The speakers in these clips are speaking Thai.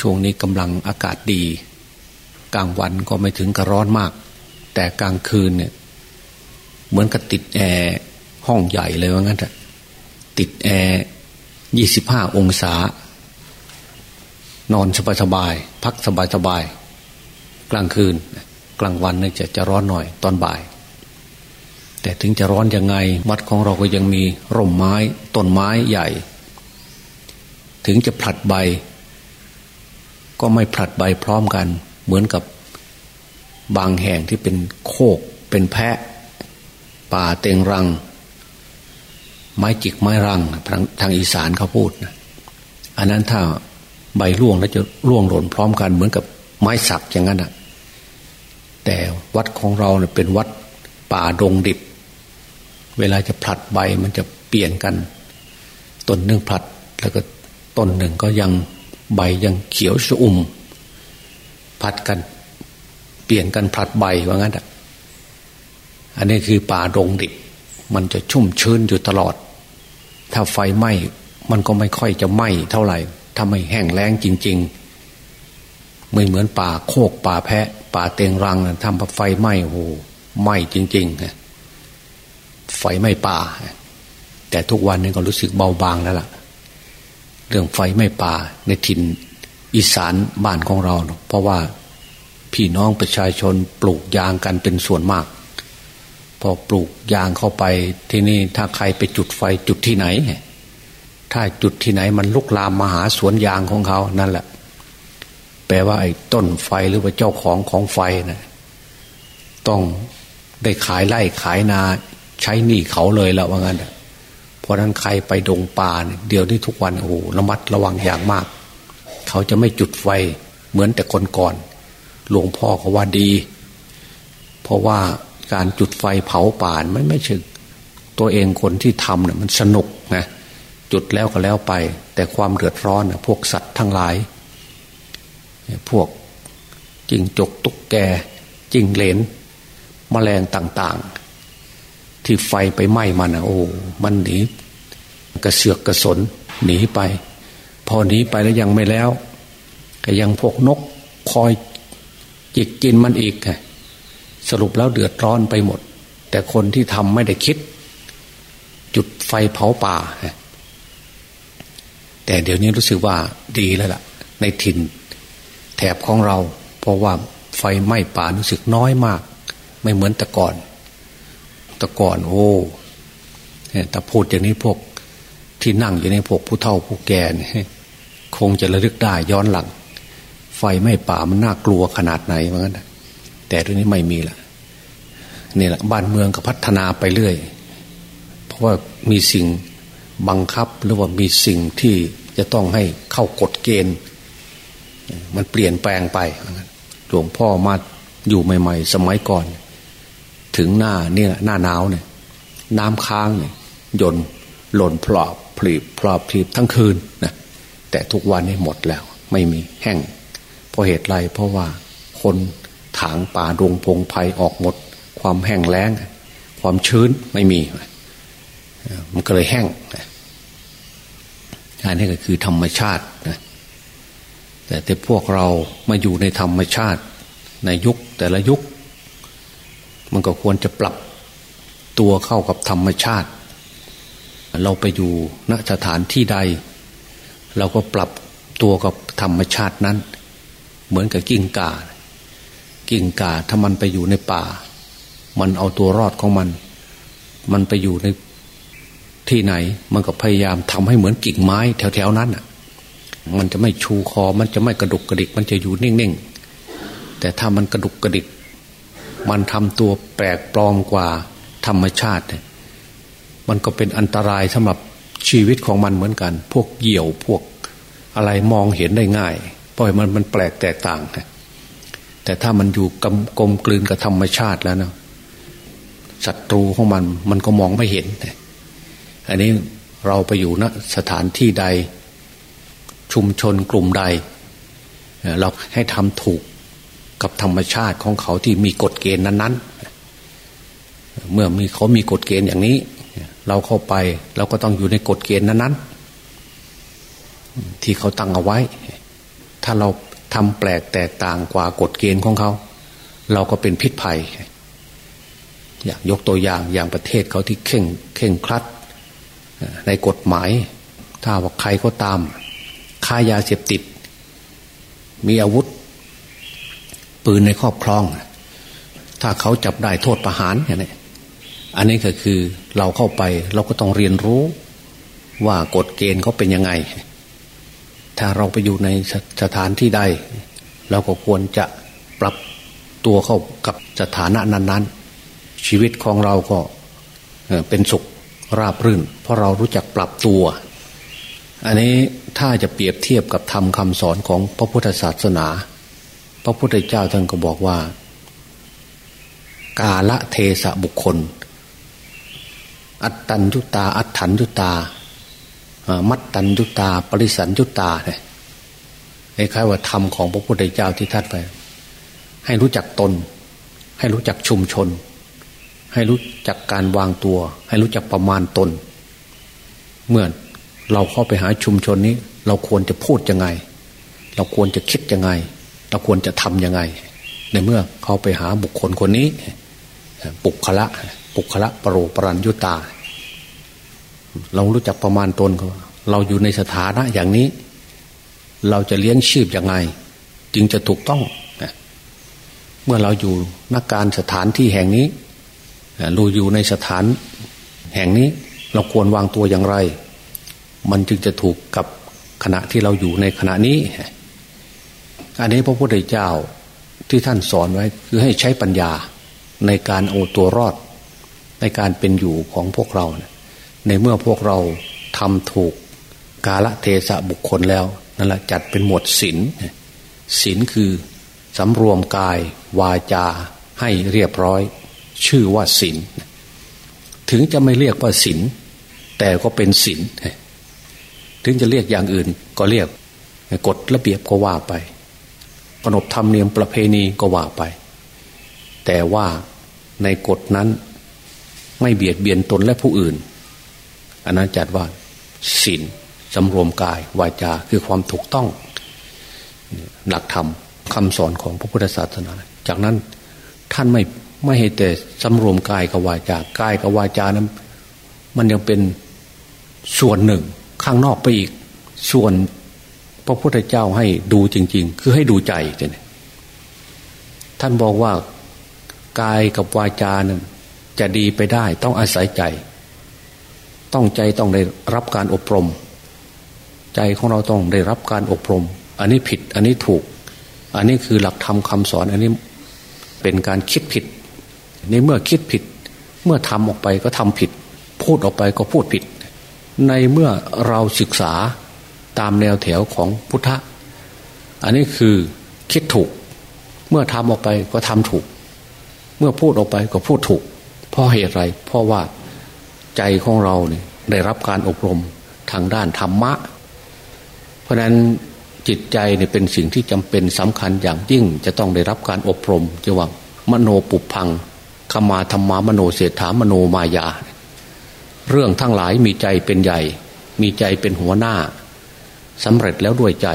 ช่วงนี้กำลังอากาศดี กลางวันก็ไม่ถึงกับร้อนมาก แต่กลางคืนเนี่ยเหมือนกับติดแอร์ห้องใหญ่เลยว่างั้นอะติดแอร์ยี่สิบห้าองศา นอนสบายๆพักสบายๆกลางคืน กลางวันเนี่ยจะจะร้อนหน่อยตอนบ่าย แต่ถึงจะร้อนยังไง วัดของเราก็ยังมีร่มไม้ต้นไม้ใหญ่ ถึงจะผลัดใบ ก็ไม่ผลัดใบพร้อมกัน เหมือนกับบางแห่งที่เป็นโคก เป็นแพะ ป่าเต็งรัง ไม้จิกไม้รังทางทางอีสานเขาพูดนะอันนั้นถ้าใบร่วงแล้วจะร่วงหล่นพร้อมกัน เหมือนกับไม้สักอย่างนั้นอะแต่วัดของเราเนี่ยเป็นวัดป่าดงดิบ เวลาจะผลัดใบมันจะเปลี่ยนกัน ต้นหนึ่งผลัดแล้วก็ต้นหนึ่งก็ยัง ใบยังเขียวชอุ่มผัดกัน เปลี่ยนกันผลัดใบว่างั้นอะอันนี้คือป่าดงดิบมันจะชุ่มชื้นอยู่ตลอด ถ้าไฟไหม้มันก็ไม่ค่อยจะไหม้เท่าไหร่ถ้าไม่แห้งแล้งจริง ๆ ไม่เหมือนป่าโคกป่าแพะ ป่าเตียงรังนะทำไฟไหม้โอ้โหไหม้จริงๆไฟไหม้ป่า แต่ทุกวันนี้ก็รู้สึกเบาบางแล้วล่ะ เรื่องไฟไม้ป่าในถิ่นอีสานบ้านของเรา เพราะว่าพี่น้องประชาชนปลูกยางกันเป็นส่วนมาก พอปลูกยางเข้าไปที่นี่ถ้าใครไปจุดไฟจุดที่ไหน ถ้าจุดที่ไหนมันลุกลามมาหาสวนยางของเขานั่นแหละ แปลว่าไอ้ต้นไฟหรือว่าเจ้าของของไฟนะ่ะต้องได้ขายไร่ขายนาใช้หนี้เขาเลยแล้วว่างั้น ราะนั้นใครไปดงป่าเนี่ยเดี๋ยวนี้ทุกวันโอ้โหระมัดระวังอย่างมาก เขาจะไม่จุดไฟเหมือนแต่คนก่อน หลวงพ่อเขาว่าดี เพราะว่าการจุดไฟเผาป่านไม่ไม่ใช่ตัวเองคนที่ทำเนี่ยมันสนุกนะจุดแล้วก็แล้วไป แต่ความเดือดร้อนนะพวกสัตว์ทั้งหลาย พวกจิงจกตุกแกจิงเหลนมแมลงต่างๆ ที่ไฟไปไหม้มันนะโอ้มันหนีกระเสือกกระสนหนีไป พอหนีไปแล้วยังไม่แล้วก็ยังพวกนกคอยจิกกินมันอีกไงสรุปแล้วเดือดร้อนไปหมด แต่คนที่ทำไม่ได้คิด จุดไฟเผาป่า แต่เดี๋ยวนี้รู้สึกว่าดีแล้วล่ะ ในถิ่น แถบของเรา เพราะว่าไฟไหม้ป่ารู้สึกน้อยมาก ไม่เหมือนแต่ก่อน แต่ก่อนโอ้แต่พูดอย่างนี้พวกที่นั่งอยู่ในพวกผู้เฒ่าผู้แก่นี่คงจะระลึกได้ย้อนหลัง ไฟไม้ป่ามันน่ากลัวขนาดไหนเหมือนกันแต่เรื่องนี้ไม่มีละนี่แหละบ้านเมืองก็พัฒนาไปเรื่อย เพราะว่ามีสิ่งบังคับหรือว่ามีสิ่งที่จะต้องให้เข้ากฎเกณฑ์ มันเปลี่ยนแปลงไปหลวงพ่อมาอยู่ใหม่ ๆ สมัยก่อน ถึงหน้าเนี่ยหน้าหนาวเนี่ย น้ำค้างเนี่ยยนหล่นพลอบผลีบพลอบผลีบทั้งคืนนะแต่ทุกวันนี้หมดแล้ว ไม่มีแห้งเพราะเหตุไรเพราะว่าคนถางป่าดงพงไพ่ออกหมด ความแห้งแล้ง ความชื้นไม่มี มันก็เลยแห้งอันนี้ก็คือธรรมชาตินะแต่แต่พวกเรามาอยู่ในธรรมชาติ ในยุคแต่ละยุค มันก็ควรจะปรับตัวเข้ากับธรรมชาติ เราไปอยู่ณสถานที่ใด เราก็ปรับตัวกับธรรมชาตินั้น เหมือนกับกิ้งก่า กิ่งกาถ้ามันไปอยู่ในป่า มันเอาตัวรอดของมัน มันไปอยู่ในที่ไหน มันก็พยายามทำให้เหมือนกิ่งไม้ แถวๆนั้นอะมันจะไม่ชูคอ มันจะไม่กระดุกกระดิก มันจะอยู่นิ่งๆ แต่ถ้ามันกระดุกกระดิก มันทำตัวแปลกปลอมกว่าธรรมชาติ มันก็เป็นอันตรายสำหรับชีวิตของมันเหมือนกัน พวกเหยี่ยวพวกอะไรมองเห็นได้ง่าย เพราะมันมันแปลกแตกต่างแต่ถ้ามันอยู่กลมกลมกลืนกับธรรมชาติแล้วนะศัตรูของมันมันก็มองไม่เห็น อันนี้เราไปอยู่ณสถานที่ใดชุมชนกลุ่มใด เราให้ทำถูก กับธรรมชาติของเขาที่มีกฎเกณฑ์นั้นๆ เมื่อมีเขามีกฎเกณฑ์อย่างนี้ เราเข้าไปเราก็ต้องอยู่ในกฎเกณฑ์นั้นๆ ที่เขาตั้งเอาไว้ ถ้าเราทำแปลกแตกต่างกว่ากฎเกณฑ์ของเขา เราก็เป็นพิษภัย อย่ากยกตัวอย่างอย่างประเทศเขาที่เข่งเข่งครัด ในกฎหมาย ถ้าว่าใครก็ตามค้ายาเสพติด มีอาวุธ ปืนในครอบครอง ถ้าเขาจับได้โทษประหารอย่างนี้อันนี้ก็คือเราเข้าไปเราก็ต้องเรียนรู้ว่ากฎเกณฑ์เขาเป็นยังไง ถ้าเราไปอยู่ในสถานที่ใดเราก็ควรจะปรับตัวเข้ากับสถานะนั้น ๆ ชีวิตของเราก็เป็นสุขราบรื่น เพราะเรารู้จักปรับตัว อันนี้ถ้าจะเปรียบเทียบกับธรรมคำสอนของพระพุทธศาสนา พระพุทธเจ้าท่านก็บอกว่า กาละเทสะบุคคล อัตตัญญุตา อัตถัญญุตา มัตตัญญุตา ปริสัญญุตาเนี่ยคล้ายว่าธรรมของพระพุทธเจ้าที่ท่านไป ให้รู้จักตน ให้รู้จักชุมชน ให้รู้จักการวางตัว ให้รู้จักประมาณตน เมื่อเราเข้าไปหาชุมชนนี้ เราควรจะพูดยังไง เราควรจะคิดยังไง เราควรจะทำยังไง ในเมื่อเขาไปหาบุคคลคนนี้ ปุคละปุคละปรโรปรัญยุตา เรารู้จักประมาณตนเราอยู่ในสถานะอย่างนี้ เราจะเลี้ยงชีพยังไง จึงจะถูกต้อง เมื่อเราอยู่นักการสถานที่แห่งนี้เราอยู่ในสถานแห่งนี้เราควรวางตัวอย่างไร มันจึงจะถูกกับขณะที่เราอยู่ในขณะนี้ อันนี้พระพุทธเจ้าที่ท่านสอนไว้คือให้ใช้ปัญญาในการเอาตัวรอด ในการเป็นอยู่ของพวกเรานะในเมื่อพวกเราทำถูกกาละเทศะบุคคลแล้วนั่นแหละจัดเป็นหมวดศีลศีลคือสำรวมกายวาจาให้เรียบร้อย ชื่อว่าศีลถึงจะไม่เรียกว่าศีลแต่ก็เป็นศีลถึงจะเรียกอย่างอื่นก็เรียกกฎระเบียบก็ว่าไป ขนบธรรมเนียมประเพณีก็ว่าไป แต่ว่าในกฎนั้นไม่เบียดเบียนตนและผู้อื่น อันนั้นจัดว่าศีลสำรวมกายวาจาคือความถูกต้อง หลักธรรมคำสอนของพระพุทธศาสนา จากนั้นท่านไม่ไม่ให้แต่สำรวมกายกับวาจากายกับวาจานั้น มันยังเป็นส่วนหนึ่งข้างนอกไปอีก ส่วน พระพุทธเจ้าให้ดูจริง ๆ คือให้ดูใจเนี่ยท่านบอกว่ากายกับวาจานั้นจะดีไปได้ ต้องอาศัยใจ ต้องใจต้องได้รับการอบรม ใจของเราต้องได้รับการอบรม อันนี้ผิด อันนี้ถูก อันนี้คือหลักธรรมคาสอน อันนี้เป็นการคิดผิด ในเมื่อคิดผิด เมื่อทำออกไปก็ทำผิด พูดออกไปก็พูดผิด ในเมื่อเราศึกษา ตามแนวแถวของพุทธะ อันนี้คือคิดถูก เมื่อทำออกไปก็ทำถูก เมื่อพูดออกไปก็พูดถูก เพราะเหตุไร เพราะว่าใจของเราเนี่ยได้รับการอบรมทางด้านธรรมะ เพราะนั้นจิตใจเนี่ยเป็นสิ่งที่จำเป็นสำคัญอย่างยิ่งจะต้องได้รับการอบรมจะว่ามโนปุพังขมาธรรมามโนเศรษฐามโนมายา เรื่องทั้งหลายมีใจเป็นใหญ่ มีใจเป็นหัวหน้า สำเร็จแล้วด้วยใจ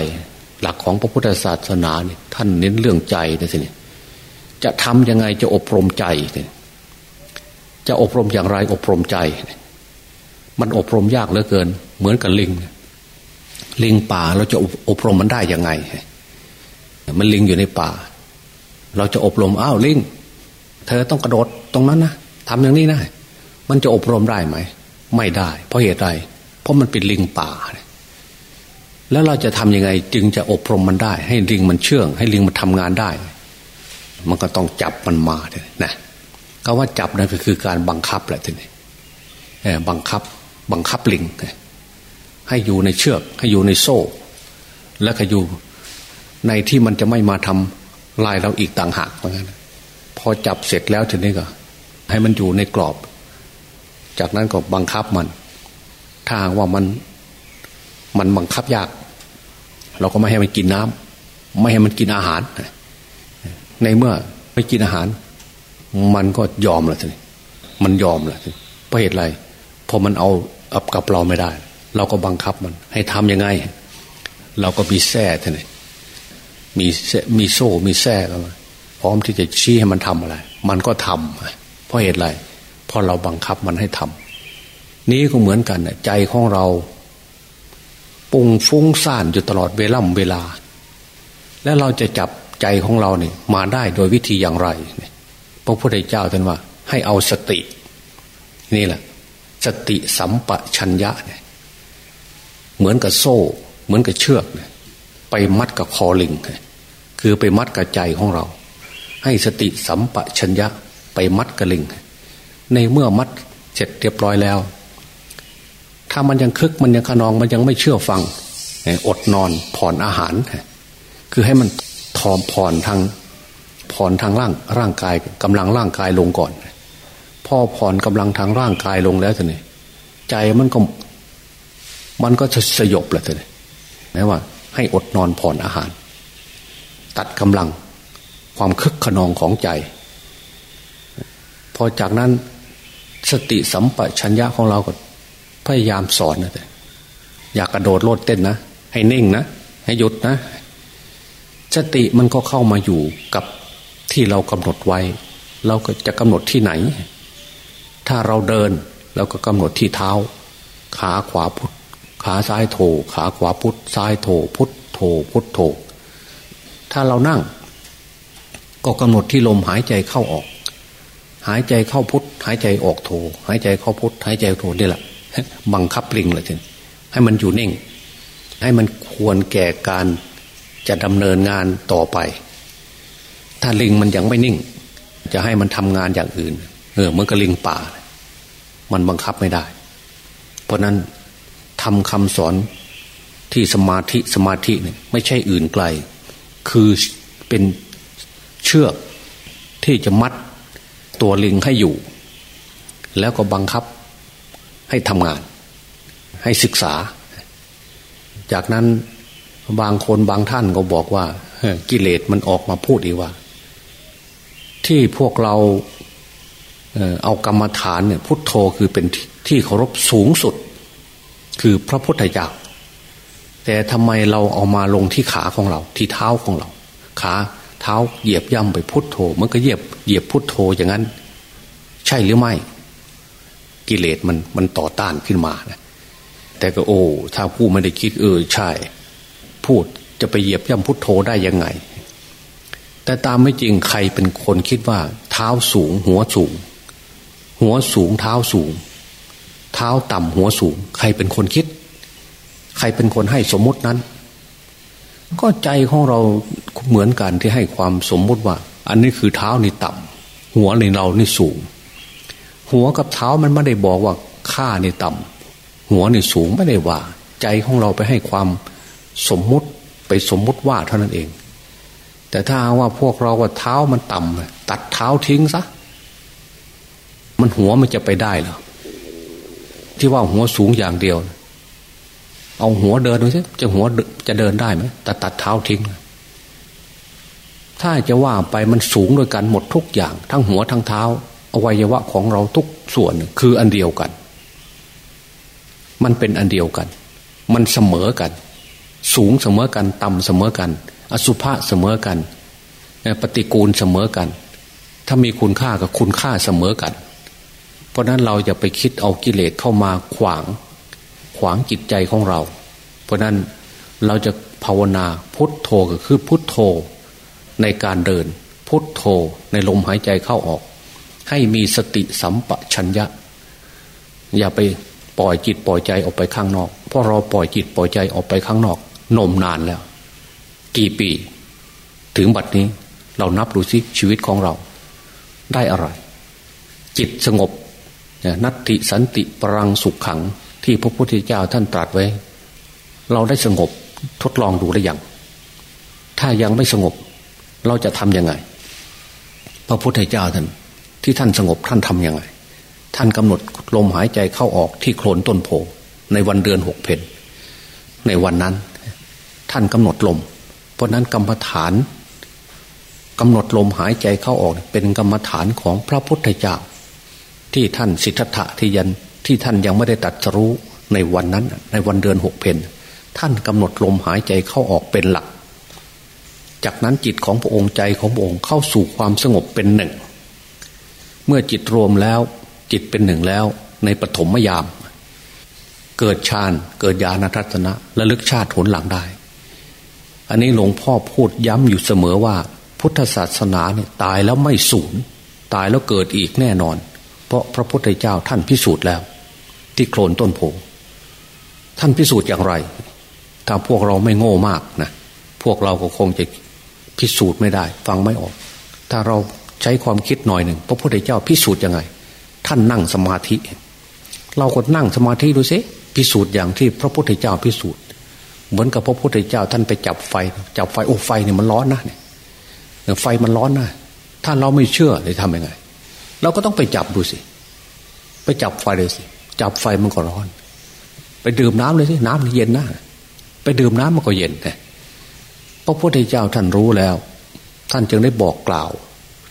หลักของพระพุทธศาสนาเนี่ยท่านเน้นเรื่องใจนะสิเนี่ยจะทำยังไงจะอบรมใจเนี่ยจะอบรมอย่างไรอบรมใจ มันอบรมยากเหลือเกิน เหมือนกับลิง ลิงป่าเราจะอบรมมันได้ยังไง มันลิงอยู่ในป่า เราจะอบรมอ้าวลิง เธอต้องกระโดดตรงนั้นนะทำอย่างนี้นะมันจะอบรมได้ไหม ไม่ได้ เพราะเหตุใดเพราะมันเป็นลิงป่า แล้วเราจะทำยังไงจึงจะอบรมมันได้ ให้ลิงมันเชื่อง ให้ลิงมันทำงานได้ มันก็ต้องจับมันมาเนี่ยนะคำว่าจับนั่นก็คือการบังคับแหละทีนี้บังคับบังคับลิงให้อยู่ในเชือก ให้อยู่ในโซ่ แล้วก็อยู่ในที่มันจะไม่มาทำลายเราอีกต่างหากเหมือนกันพอจับเสร็จแล้วทีนี้ก็ ให้มันอยู่ในกรอบ จากนั้นก็บังคับมัน ถ้าว่ามัน มันบังคับยาก เราก็ไม่ให้มันกินน้ำไม่ให้มันกินอาหาร ในเมื่อไม่กินอาหาร มันก็ยอมละทีมันยอมละเพราะเหตุไรพอมันเอาอับกับเราไม่ได้ เราก็บังคับมัน ให้ทํำยังไง เราก็มีแท้ทีนี้มีมีโซ่ มีแส้ก็พร้อมที่จะชี้ให้มันทำอะไร มันก็ทำเพราะเหตุอะไรเพราะเราบังคับมันให้ทำนี้ก็เหมือนกันใจของเรา ปุงฟุ้งซ่านอยู่ตลอดเวล่ำเวลา แล้วเราจะจับใจของเราเนี่ยมาได้โดยวิธีอย่างไรพระพุทธเจ้าท่านว่า ให้เอาสติ นี่แหละ สติสัมปชัญญะเนี่ยเหมือนกับโซ่ เหมือนกับเชือกเนี่ยไปมัดกับคอลิง คือไปมัดกับใจของเรา ให้สติสัมปชัญญะไปมัดกับลิง ในเมื่อมัดเสร็จเรียบร้อยแล้ว ถ้ามันยังคึกมันยังขนองมันยังไม่เชื่อฟัง อดนอนผ่อนอาหาร คือให้มันทอมผ่อนทางผ่อนทางร่างร่างกายกำลังร่างกายลงก่อนพอผ่อนกำลังทางร่างกายลงแล้วทีนี้ใจมันก็มันก็จะสยบแหละทีนี้นะว่า ให้อดนอนผ่อนอาหาร ตัดกำลังความคึกขนองของใจ พอจากนั้นสติสัมปชัญญะของเราก็ พยายามสอนนะแต่อยากกระโดดโลดเต้นนะให้นิ่งนะให้หยุดนะสติมันก็เข้ามาอยู่กับที่เรากำหนดไว้ เราก็จะกำหนดที่ไหน ถ้าเราเดินเราก็กำหนดที่เท้า ขาขวาพุทขาซ้ายโถขาขวาพุทซ้ายโถพุทโถพุทโถถ้าเรานั่ง ก็กำหนดที่ลมหายใจเข้าออก หายใจเข้าพุทหายใจออกโถหายใจเข้าพุทหายใจโถนี่แหละ บังคับลิงเลยทีให้มันอยู่นิ่ง ให้มันควรแก่การจะดำเนินงานต่อไป ถ้าลิงมันยังไม่นิ่ง จะให้มันทำงานอย่างอื่น เออเหมือนกับลิงป่า มันบังคับไม่ได้ เพราะนั้นทำคำสอนที่สมาธิสมาธิเนี่ยไม่ใช่อื่นไกล คือเป็นเชือกที่จะมัดตัวลิงให้อยู่ แล้วก็บังคับ ให้ทำงาน ให้ศึกษา จากนั้นบางคนบางท่านก็บอกว่ากิเลสมันออกมาพูดอีกว่า ที่พวกเราเอากรรมฐานเนี่ยพุทโธคือเป็นที่เคารพสูงสุด คือพระพุทธเจ้าแต่ทำไมเราเอามาลงที่ขาของเรา ที่เท้าของเรา ขาเท้าเหยียบย่ำไปพุทโธมันก็เหยียบเหยียบพุทโธอย่างนั้น ใช่หรือไม่ กิเลสมันมันต่อต้านขึ้นมานะแต่ก็โอ้ถ้าผู้ไม่ได้คิดเออใช่ พูดจะไปเหยียบย่ำพุทโธได้ยังไง แต่ตามไม่จริงใครเป็นคนคิดว่า เท้าสูง หัวสูง หัวสูงเท้าสูง เท้าต่ำหัวสูง ใครเป็นคนคิด ใครเป็นคนให้สมมตินั้น ก็ใจของเราเหมือนกันที่ให้ความสมมติว่า อันนี้คือเท้านี่ต่ำหัวในเรานี่สูง หัวกับเท้ามันไม่ได้บอกว่าข้านี่ต่ำหัวนี่สูงไม่ได้ว่า ใจของเราไปให้ความสมมุติไปสมมุติว่าเท่านั้นเอง แต่ถ้าว่าพวกเราว่าเท้ามันต่ำตัดเท้าทิ้งซะมันหัวมันจะไปได้เหรอที่ว่าหัวสูงอย่างเดียว เอาหัวเดินดูสิจะหัวจะเดินได้ไหมแต่ตัดเท้าทิ้ง ถ้าจะว่าไปมันสูงด้วยกันหมดทุกอย่าง ทั้งหัวทั้งเท้า อวัยวะของเราทุกส่วนคืออันเดียวกัน มันเป็นอันเดียวกัน มันเสมอกัน สูงเสมอกัน ต่ำเสมอกัน อสุภะเสมอกัน ปฏิกูลเสมอกัน ถ้ามีคุณค่ากับคุณค่าเสมอกัน เพราะนั้นเราอย่าไปคิดเอากิเลสเข้ามาขวาง ขวางจิตใจของเรา เพราะนั้นเราจะภาวนาพุทโธก็คือพุทโธในการเดิน พุทโธในลมหายใจเข้าออก ให้มีสติสัมปชัญญะ อย่าไปปล่อยจิตปล่อยใจออกไปข้างนอก เพราะเราปล่อยจิตปล่อยใจออกไปข้างนอก นมนานแล้ว กี่ปี ถึงบัดนี้ เรานับดูสิชีวิตของเรา ได้อะไร จิตสงบนัตติสันติปรังสุขขัง ที่พระพุทธเจ้าท่านตรัสไว้ เราได้สงบทดลองดูได้ยังถ้ายังไม่สงบ เราจะทำยังไง พระพุทธเจ้าท่าน ที่ท่านสงบท่านทำยังไง ท่านกำหนดลมหายใจเข้าออกที่โคลนต้นโพในวันเดือนหกเพนในวันนั้น ท่านกำหนดลม เพราะนั้นกรรมฐานกำหนดลมหายใจเข้าออกเป็นกรรมฐานของพระพุทธเจ้าที่ท่านสิทธัตถะที่ยันที่ท่านยังไม่ได้ตัดรู้ในวันนั้น ในวันเดือนหกเพนท่านกำหนดลมหายใจเข้าออกเป็นหลัก จากนั้นจิตของพระองค์ใจของพระองค์เข้าสู่ความสงบเป็นหนึ่ง เมื่อจิตรวมแล้ว จิตเป็นหนึ่งแล้ว ในปฐมยาม เกิดฌานเกิดญาณทัศนะระลึกชาติผลหลังได้ อันนี้หลวงพ่อพูดย้ำอยู่เสมอว่า พุทธศาสนาเนี่ยตายแล้วไม่สูญตายแล้วเกิดอีกแน่นอน เพราะพระพุทธเจ้าท่านพิสูจน์แล้ว ที่โคลนต้นโพท่านพิสูจน์อย่างไร ถ้าพวกเราไม่โง่มากนะพวกเราก็คงจะพิสูจน์ไม่ได้ ฟังไม่ออก ถ้าเรา ใช้ความคิดหน่อยหนึ่งพระพุทธเจ้าพิสูจน์ยังไง ท่านนั่งสมาธิ เราก็นั่งสมาธิดูสิพิสูจน์อย่างที่พระพุทธเจ้าพิสูจน์ เหมือนกับพระพุทธเจ้าท่านไปจับไฟ จับไฟโอ้ไฟเนี่ยมันร้อนนะเนี่ยไฟมันร้อนนะถ้าเราไม่เชื่อจะทำยังไง เราก็ต้องไปจับดูสิ ไปจับไฟเลยสิ จับไฟมันก็ร้อน ไปดื่มน้ำเลยสิน้ำเย็นนะไปดื่มน้ำมันก็เย็นนะพระพุทธเจ้าท่านรู้แล้ว ท่านจึงได้บอกกล่าว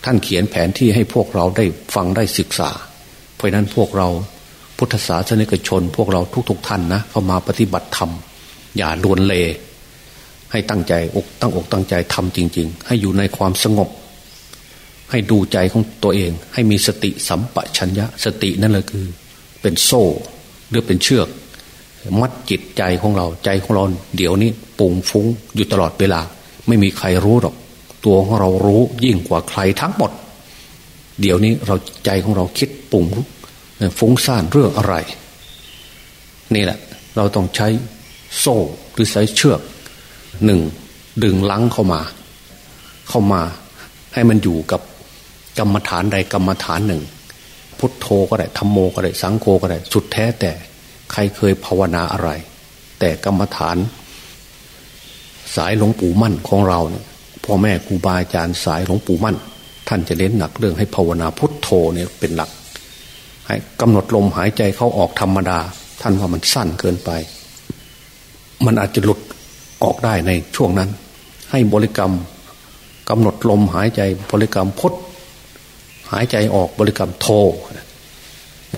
ท่านเขียนแผนที่ให้พวกเราได้ฟังได้ศึกษา เพราะนั้นพวกเราพุทธศาสนิกชน พวกเราทุกๆทท่านนะเข้ามาปฏิบัติธรรม อย่าลวนเล ให้ตั้งใจอกตั้งอกตั้งใจทำจริง ๆ ให้อยู่ในความสงบ ให้ดูใจของตัวเอง ให้มีสติสัมปชัญญะสตินั่นแหละคือ เป็นโซ่หรือเป็นเชือก มัดจิตใจของเราใจของเราเดี๋ยวนี้ปุ่งฟุ้งอยู่ตลอดเวลา ไม่มีใครรู้หรอก ตัวของเรารู้ยิ่งกว่าใครทั้งหมด เดี๋ยวนี้เราใจของเราคิดปุ่งฟุ้งซ่านเรื่องอะไร นี่แหละ เราต้องใช้โซ่หรือใช้เชือกหนึ่งดึงลังเข้ามา เข้ามา ให้มันอยู่กับกรรมฐานใดกรรมฐานหนึ่ง พุทโธก็ได้ธรรมโมก็ได้สังโฆก็ได้สุดแท้แต่ใครเคยภาวนาอะไร แต่กรรมฐาน สายหลวงปู่มั่นของเราเนี่ย พ่อแม่ครูบาอาจารย์สายหลวงปู่มั่น ท่านจะเน้นหนักเรื่องให้ภาวนาพุทโธเนี่ยเป็นหลัก ให้กำหนดลมหายใจเข้าออกธรรมดา ท่านว่ามันสั้นเกินไป มันอาจจะหลุดออกได้ในช่วงนั้น ให้บริกรรมกำหนดลมหายใจบริกรรมพุทหายใจออกบริกรรมโท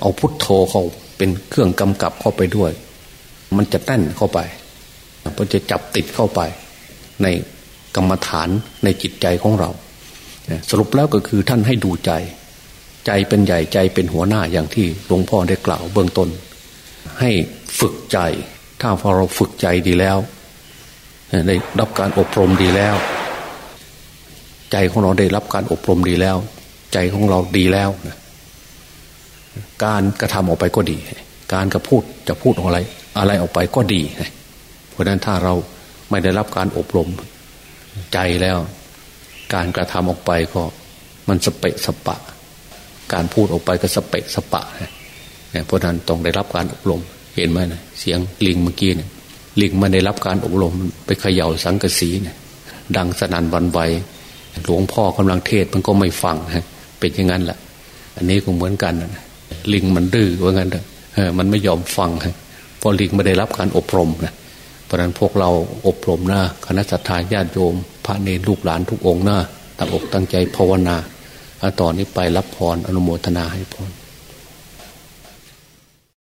เอาพุทโธเขาเป็นเครื่องกำกับเข้าไปด้วย มันจะแน่นเข้าไปมันจะจับติดเข้าไป ใน กรรมฐานในจิตใจของเรา สรุปแล้วก็คือท่านให้ดูใจ ใจเป็นใหญ่ใจเป็นหัวหน้าอย่างที่หลวงพ่อได้กล่าวเบื้องต้น ให้ฝึกใจ ถ้าพอเราฝึกใจดีแล้วได้รับการอบรมดีแล้ว ใจของเราได้รับการอบรมดีแล้ว ใจของเราดีแล้วนะการกระทำออกไปก็ดี การกระพูดจะพูดอะไร อะไรออกไปก็ดี เพราะนั้นถ้าเราไม่ได้รับการอบรม ใจแล้ว การกระทำออกไปก็มันสเปะสปะ การพูดออกไปก็สเปะสปะเนี่ยเพราะนั้นต้องได้รับการอบรม เห็นไหมนะเสียงลิงเมื่อกี้เนี่ยลิงมันได้รับการอบรม ไปเขย่าสังกสีเนี่ยดังสนั่นวันไหวหลวงพ่อกำลังเทศมันก็ไม่ฟังฮะเป็นอย่างนั้นแหละอันนี้ก็เหมือนกันนะลิงมันดื้อว่างั้นเออมันไม่ยอมฟังเพราะลิงไม่ได้รับการอบรมนะ เพราะนั้นพวกเราอบรมนะคณะสัตยาญาติโยม พระเนรลูกหลานทุกองค์นะตั้งอกตั้งใจภาวนาต่อนนี้ไปรับพรอนุโมทนาให้พร